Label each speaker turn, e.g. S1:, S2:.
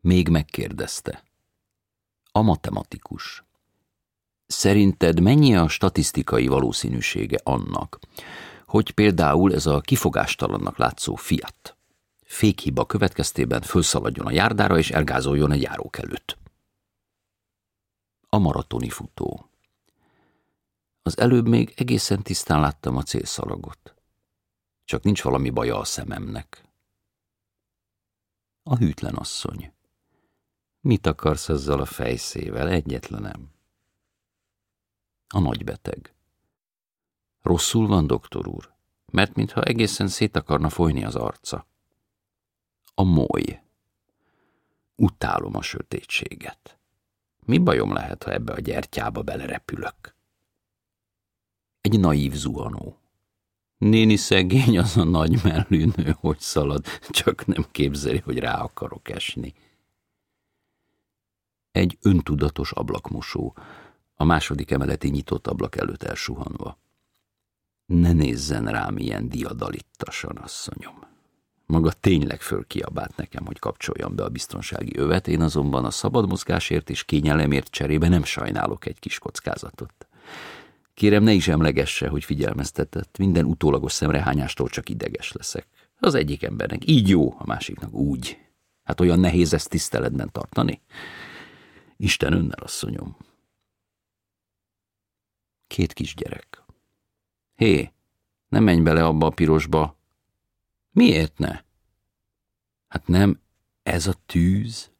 S1: Még megkérdezte. A matematikus. Szerinted mennyi a statisztikai valószínűsége annak, hogy például ez a kifogástalannak látszó Fiat fékhiba következtében fölszaladjon a járdára és elgázoljon egy járók előtt? A maratoni futó. Az előbb még egészen tisztán láttam a célszalagot. Csak nincs valami baja a szememnek. A hűtlen asszony. Mit akarsz ezzel a fejszével? Egyetlenem. A nagybeteg. Rosszul van, doktor úr, mert mintha egészen szét akarna folyni az arca. A moly. Utálom a sötétséget. Mi bajom lehet, ha ebbe a gyertyába belerepülök? Egy naív zuhanó. Néni szegény az a nagy mellűnő, hogy szalad, csak nem képzeli, hogy rá akarok esni. Egy öntudatos ablakmosó, a második emeleti nyitott ablak előtt elsuhanva. Ne nézzen rám ilyen diadalittasan, asszonyom. Maga tényleg fölkiabált nekem, hogy kapcsoljam be a biztonsági övet, én azonban a szabad mozgásért és kényelemért cserébe nem sajnálok egy kis kockázatot. Kérem, ne is emlegesse, hogy figyelmeztetett, minden utólagos szemrehányástól csak ideges leszek. Az egyik embernek így jó, a másiknak úgy. Hát olyan nehéz ezt tiszteletben tartani? Isten önnel, asszonyom. Két kisgyerek. Hé, nem menj bele abba a pirosba. Miért ne? Hát nem ez a tűz?